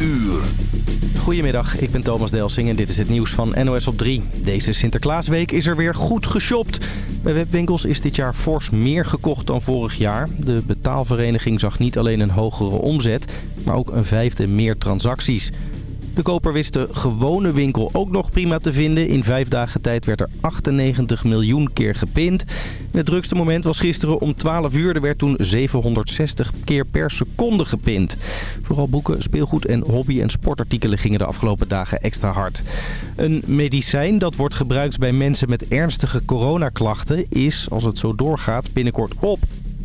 uur. Goedemiddag, ik ben Thomas Delsing en dit is het nieuws van NOS op 3. Deze Sinterklaasweek is er weer goed geshopt. Bij webwinkels is dit jaar fors meer gekocht dan vorig jaar. De betaalvereniging zag niet alleen een hogere omzet, maar ook een vijfde meer transacties. De koper wist de gewone winkel ook nog prima te vinden. In vijf dagen tijd werd er 98 miljoen keer gepind. Het drukste moment was gisteren om 12 uur. Er werd toen 760 keer per seconde gepind. Vooral boeken, speelgoed en hobby- en sportartikelen gingen de afgelopen dagen extra hard. Een medicijn dat wordt gebruikt bij mensen met ernstige coronaklachten... is, als het zo doorgaat, binnenkort op.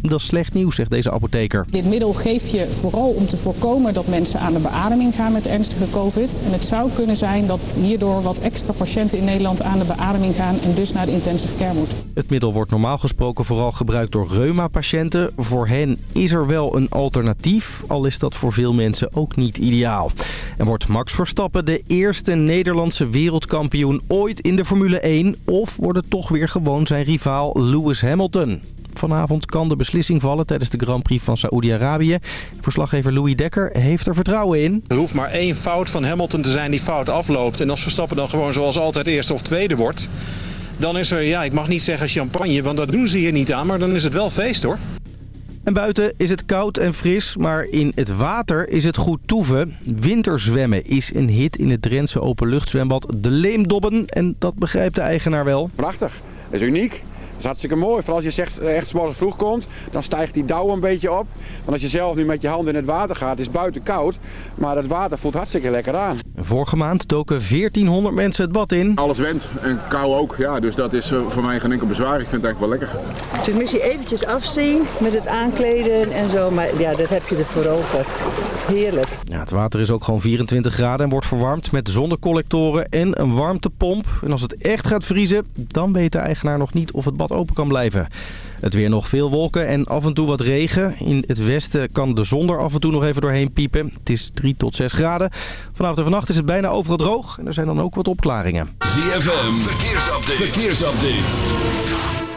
Dat is slecht nieuws, zegt deze apotheker. Dit middel geef je vooral om te voorkomen dat mensen aan de beademing gaan met ernstige covid. En het zou kunnen zijn dat hierdoor wat extra patiënten in Nederland aan de beademing gaan en dus naar de intensive care moeten. Het middel wordt normaal gesproken vooral gebruikt door reuma-patiënten. Voor hen is er wel een alternatief, al is dat voor veel mensen ook niet ideaal. En wordt Max Verstappen de eerste Nederlandse wereldkampioen ooit in de Formule 1? Of wordt het toch weer gewoon zijn rivaal Lewis Hamilton? Vanavond kan de beslissing vallen tijdens de Grand Prix van Saoedi-Arabië. Verslaggever Louis Dekker heeft er vertrouwen in. Er hoeft maar één fout van Hamilton te zijn die fout afloopt. En als Verstappen dan gewoon zoals altijd eerste of tweede wordt... dan is er, ja, ik mag niet zeggen champagne, want dat doen ze hier niet aan. Maar dan is het wel feest hoor. En buiten is het koud en fris, maar in het water is het goed toeven. Winterzwemmen is een hit in het Drentse openluchtzwembad De Leemdobben. En dat begrijpt de eigenaar wel. Prachtig, dat is uniek. Dat is hartstikke mooi. Vooral als je zegt, echt morgen vroeg komt, dan stijgt die dauw een beetje op. Want als je zelf nu met je handen in het water gaat, is het buiten koud. Maar het water voelt hartstikke lekker aan. Vorige maand doken 1400 mensen het bad in. Alles went en kou ook. Ja, dus dat is eh, voor mij geen enkel bezwaar. Ik vind het eigenlijk wel lekker. Dus missie eventjes afzien met het aankleden en zo. Maar ja, dat heb je er voor over. Heerlijk. Ja, het water is ook gewoon 24 graden en wordt verwarmd met zonnecollectoren en een warmtepomp. En als het echt gaat vriezen, dan weet de eigenaar nog niet of het bad open kan blijven. Het weer nog veel wolken en af en toe wat regen. In het westen kan de zon er af en toe nog even doorheen piepen. Het is 3 tot 6 graden. Vanavond en vannacht is het bijna overal droog en er zijn dan ook wat opklaringen. ZFM, verkeersupdate. verkeersupdate.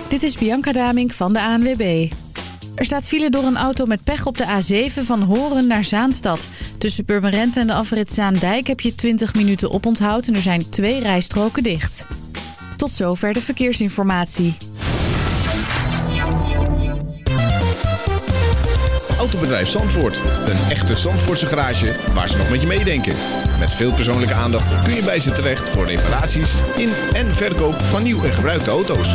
Dit is Bianca Damink van de ANWB. Er staat file door een auto met pech op de A7 van Horen naar Zaanstad. Tussen Purmerend en de afrit Zaandijk heb je 20 minuten oponthoud en er zijn twee rijstroken dicht. Tot zover de verkeersinformatie. Autobedrijf Zandvoort. Een echte Zandvoortse garage waar ze nog met je meedenken. Met veel persoonlijke aandacht kun je bij ze terecht voor reparaties in en verkoop van nieuw en gebruikte auto's.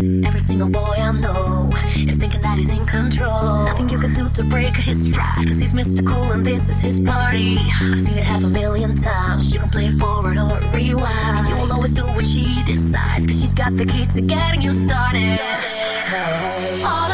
Every single boy I know is thinking that he's in control. Nothing you can do to break his stride, cause he's Mr. Cool and this is his party. I've seen it half a million times. You can play forward or rewind. And you will always do what she decides, cause she's got the key to getting you started. Automatic,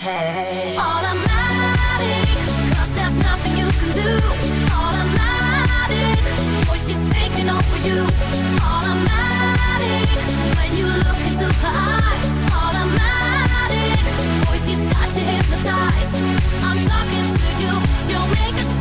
hey. There's nothing you can do. Automatic, boy, she's taking over you. Automatic, when you look into her eyes. Automatic, boy, she's got you hypnotized. I'm talking to you, she'll make a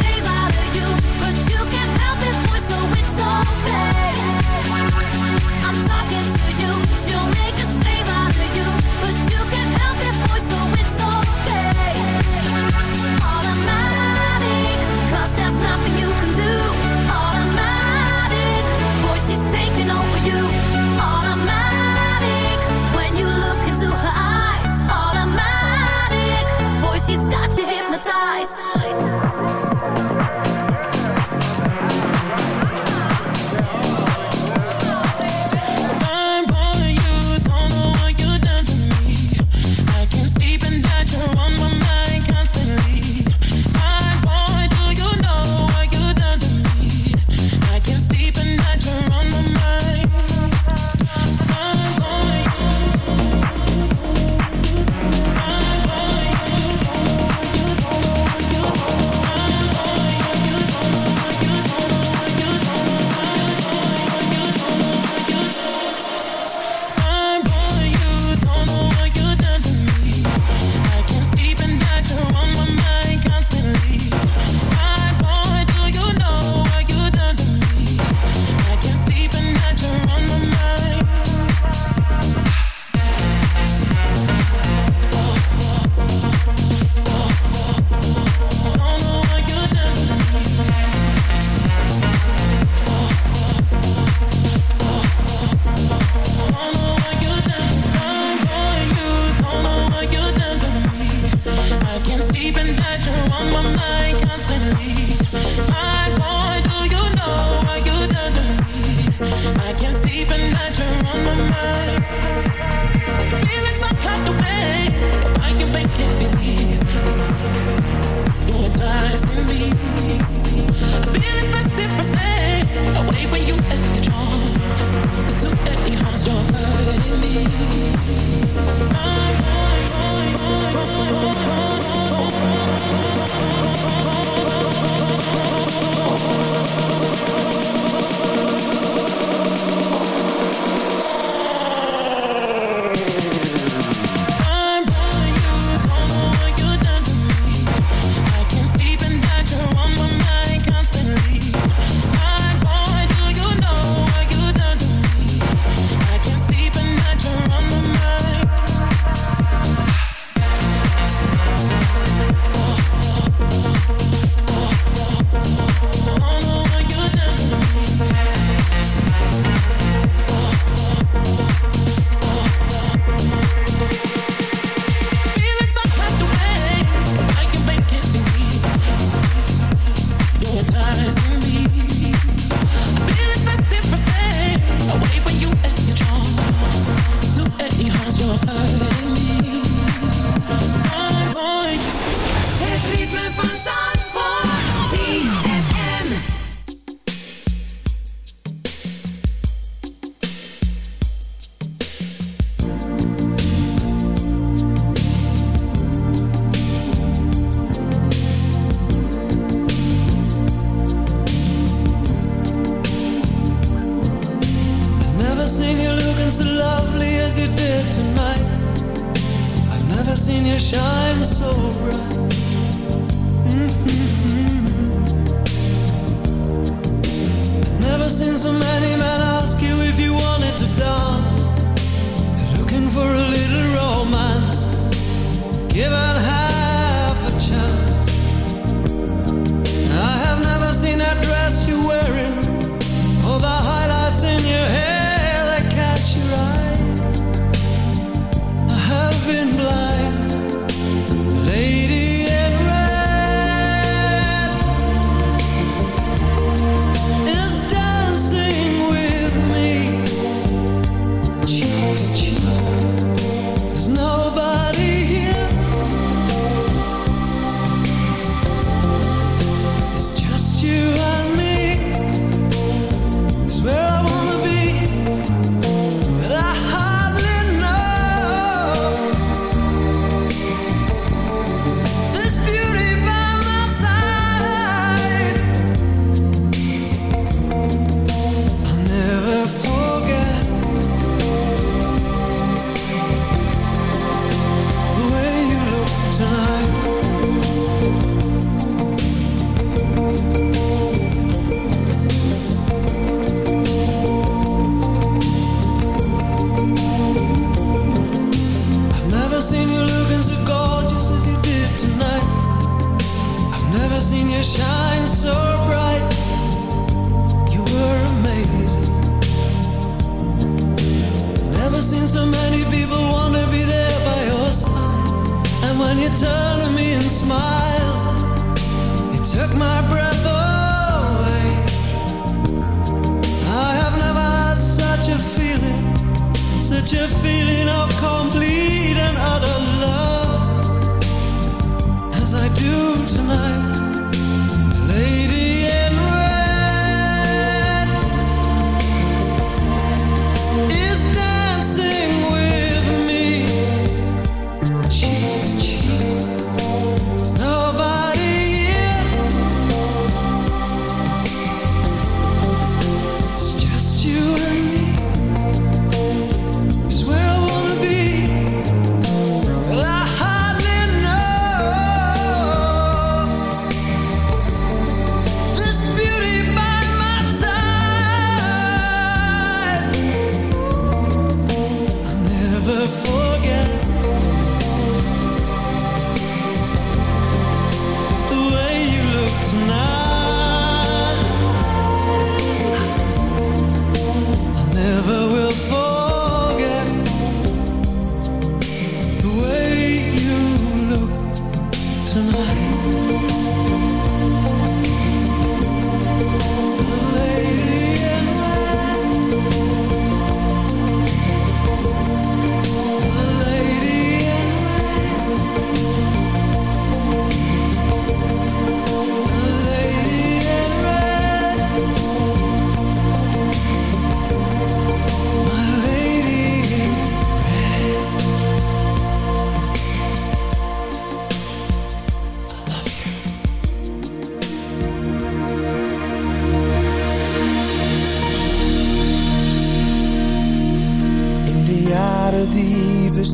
Size. shine so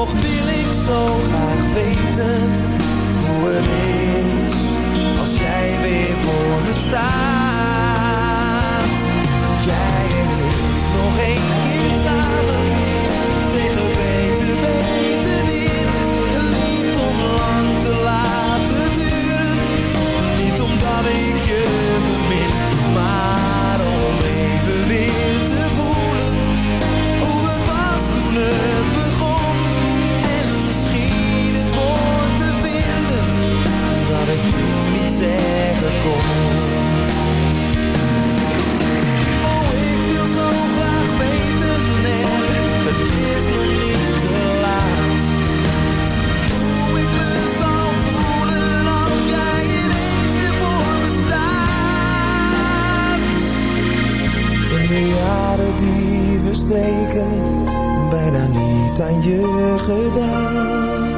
Toch wil ik zo graag weten hoe het is als jij weer voor staat. Jij en ik nog één keer zeggen kon. Oh, ik wil zo graag weten en het is nog niet te laat. Hoe ik me zal voelen als jij ineens weer voor me staat. In de jaren die verstreken, bijna niet aan je gedacht.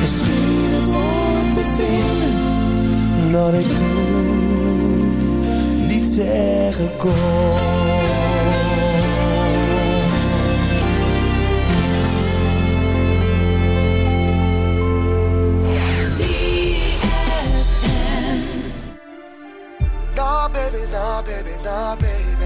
Misschien het woord te vinden dat ik toen niet zeggen kon. Baby, no, baby,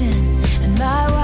And my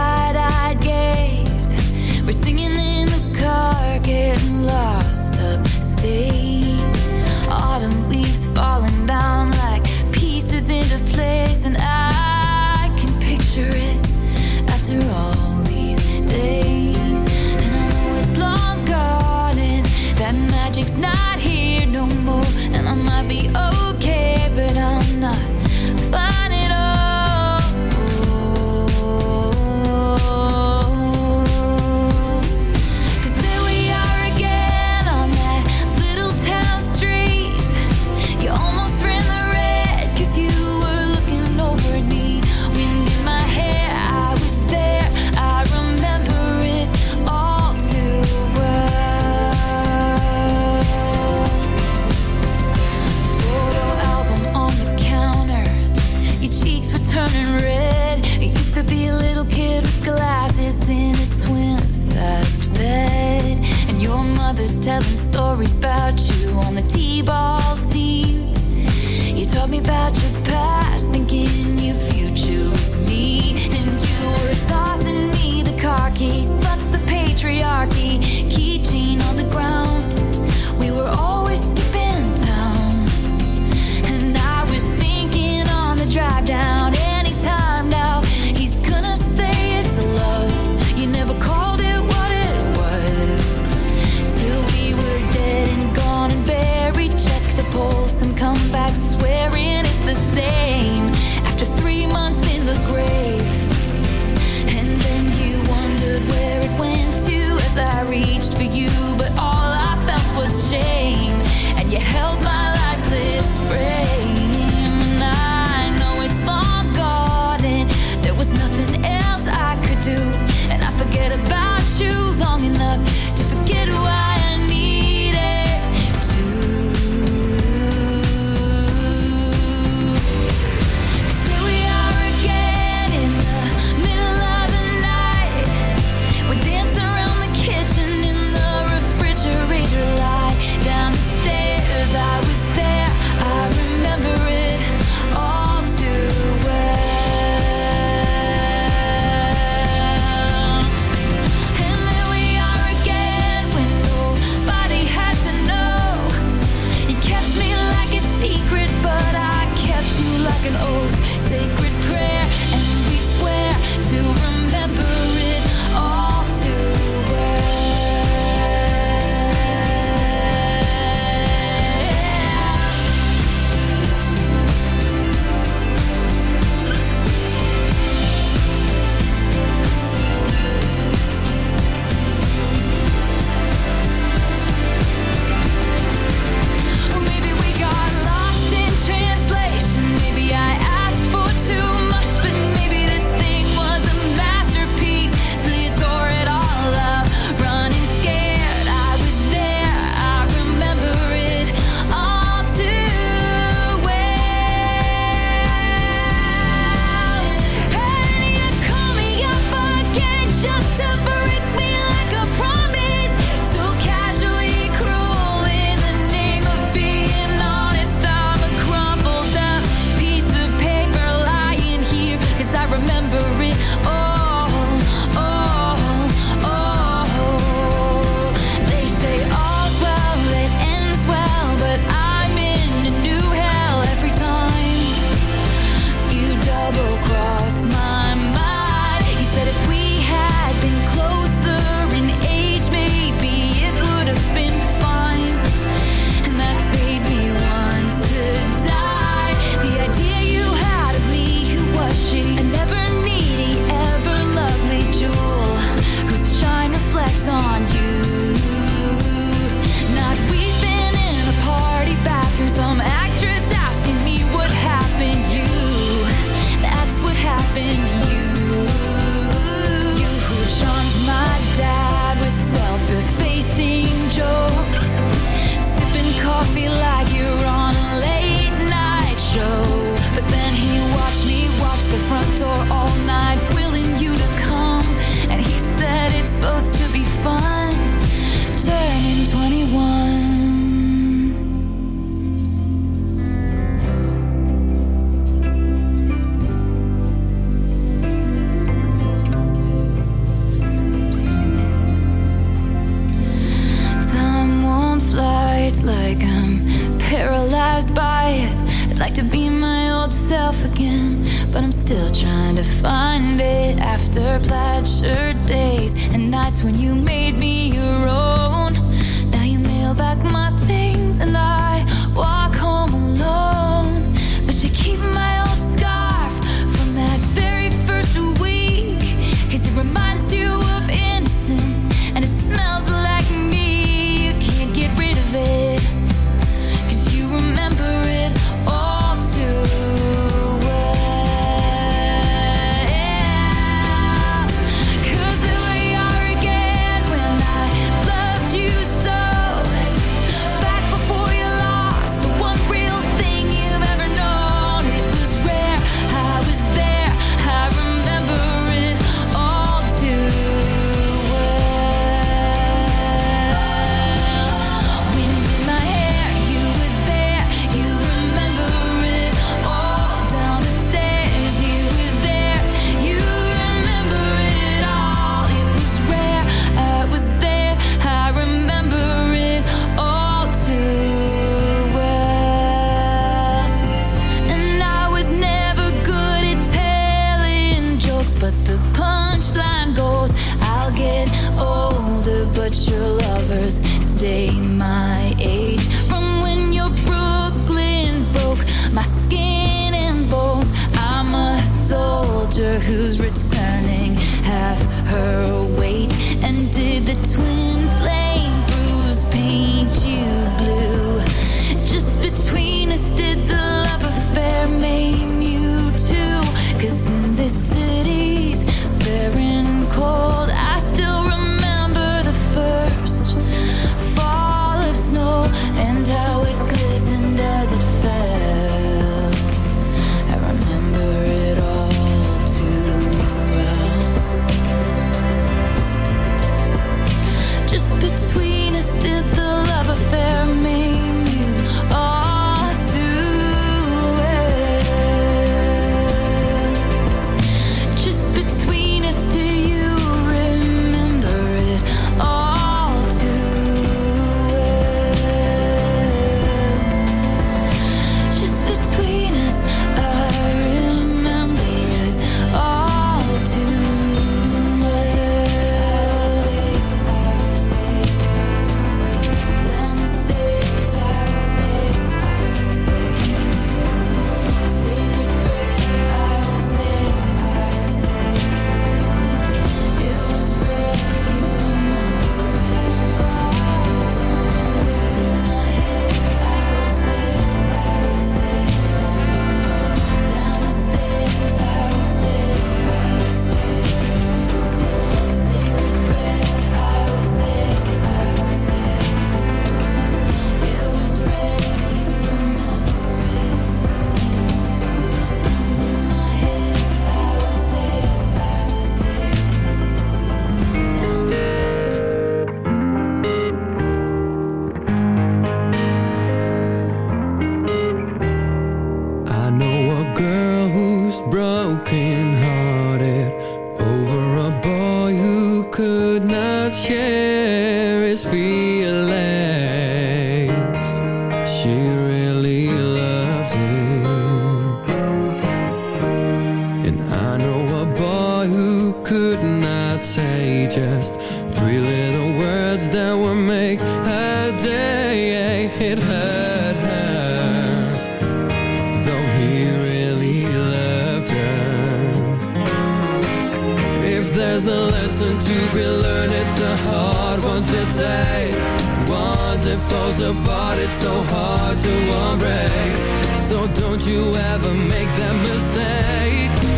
falls apart, it's so hard to unravel. So don't you ever make that mistake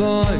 boy.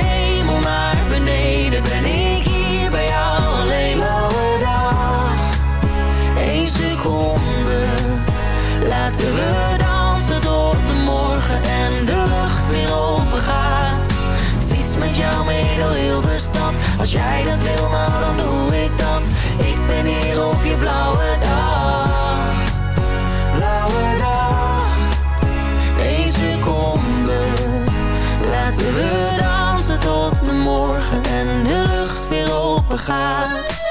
met jou mee de stad. Als jij dat wil, nou dan doe ik dat. Ik ben hier op je blauwe dag. Blauwe dag. Eén seconde. Laten we dansen tot de morgen en de lucht weer open gaat.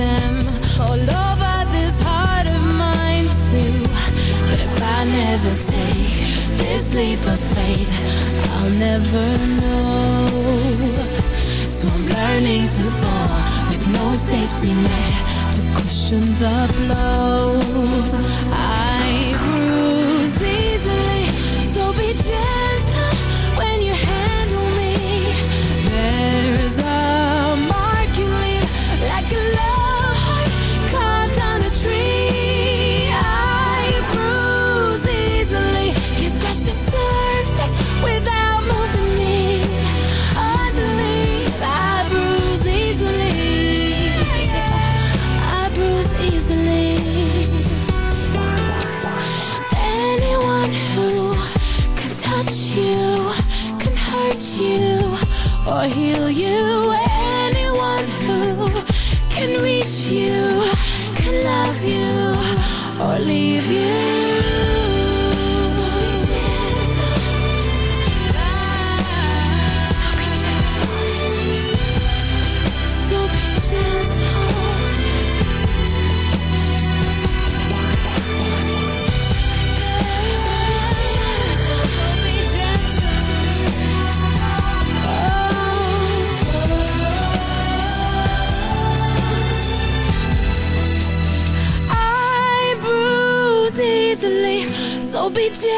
Them all over this heart of mine too? But if I never take this leap of faith, I'll never know. So I'm learning to fall with no safety net to cushion the blow. I bruise easily, so be gentle heal you. 街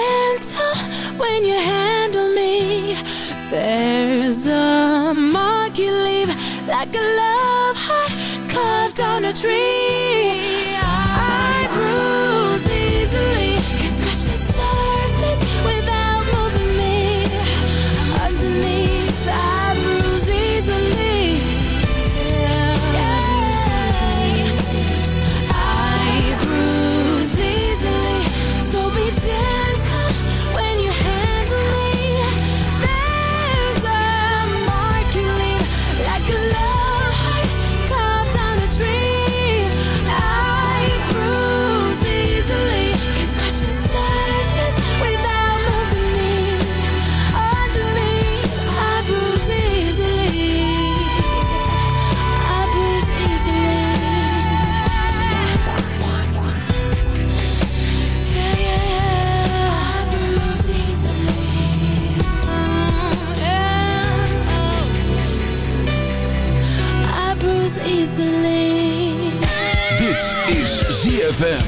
ZFM.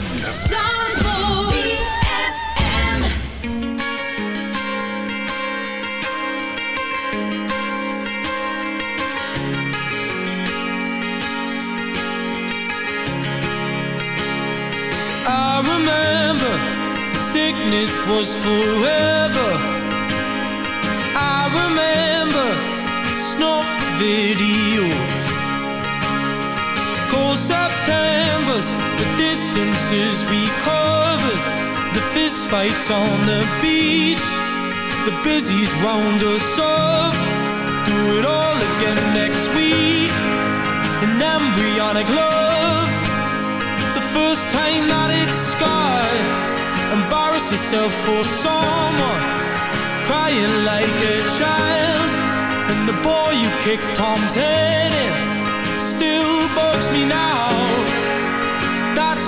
I remember the sickness was forever. We covered. The fist fights on the beach. The busies round us up. Do it all again next week. An embryonic love the first time that it's scarred. Embarrass yourself for someone, crying like a child. And the boy you kicked Tom's head in still bugs me now.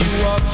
you up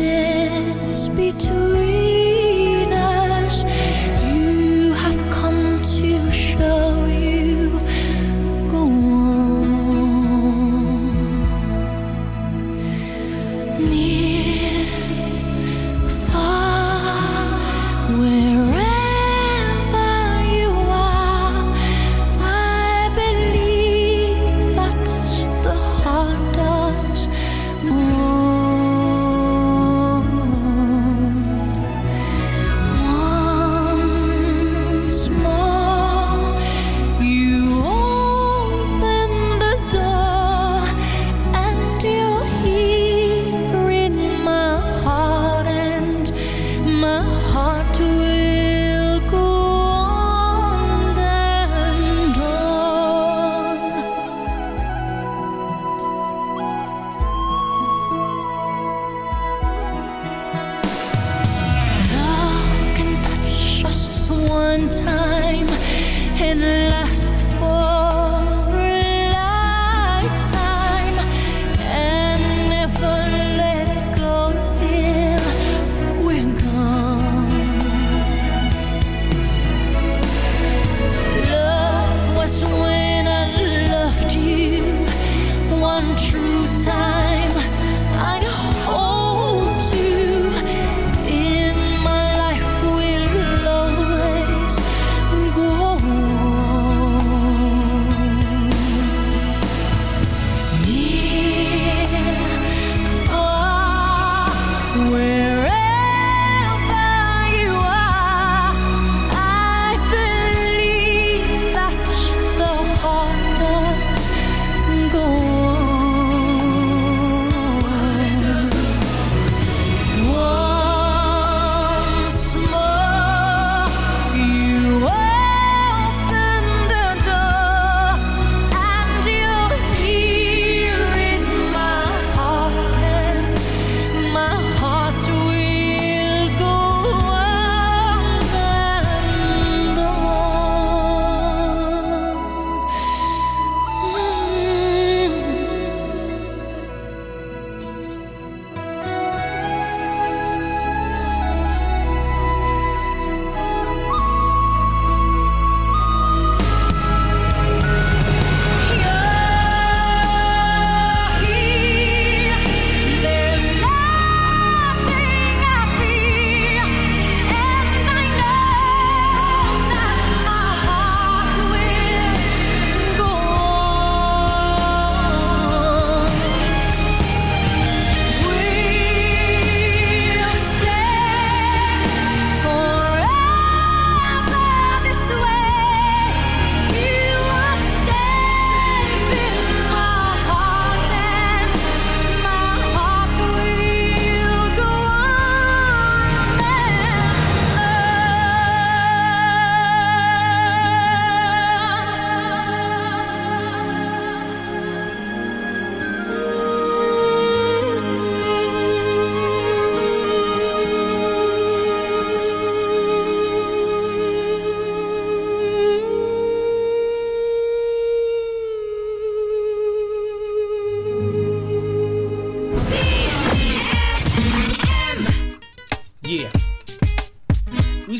say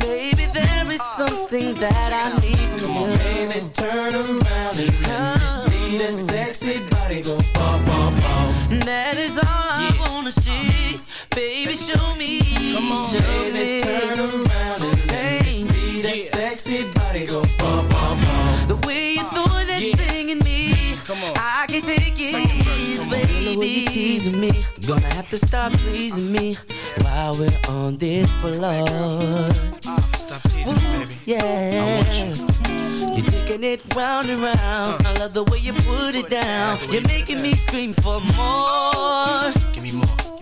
Baby, there is something that I need from Come you. on, baby, turn around and let me see that sexy body go bum, bum, bum. That is all I wanna see. Baby, show me. Come on, show baby, me. turn around and let me see that sexy body go bum, bum, bum. The way you're throwing that thing in me, I can't take it, baby. The way you teasing me, gonna have to stop pleasing me while we're on this floor. Stop teasing me, baby. Yeah, I want you. you're taking it round and round. Uh. I love the way you put it down. You're making me scream for more. Give me more.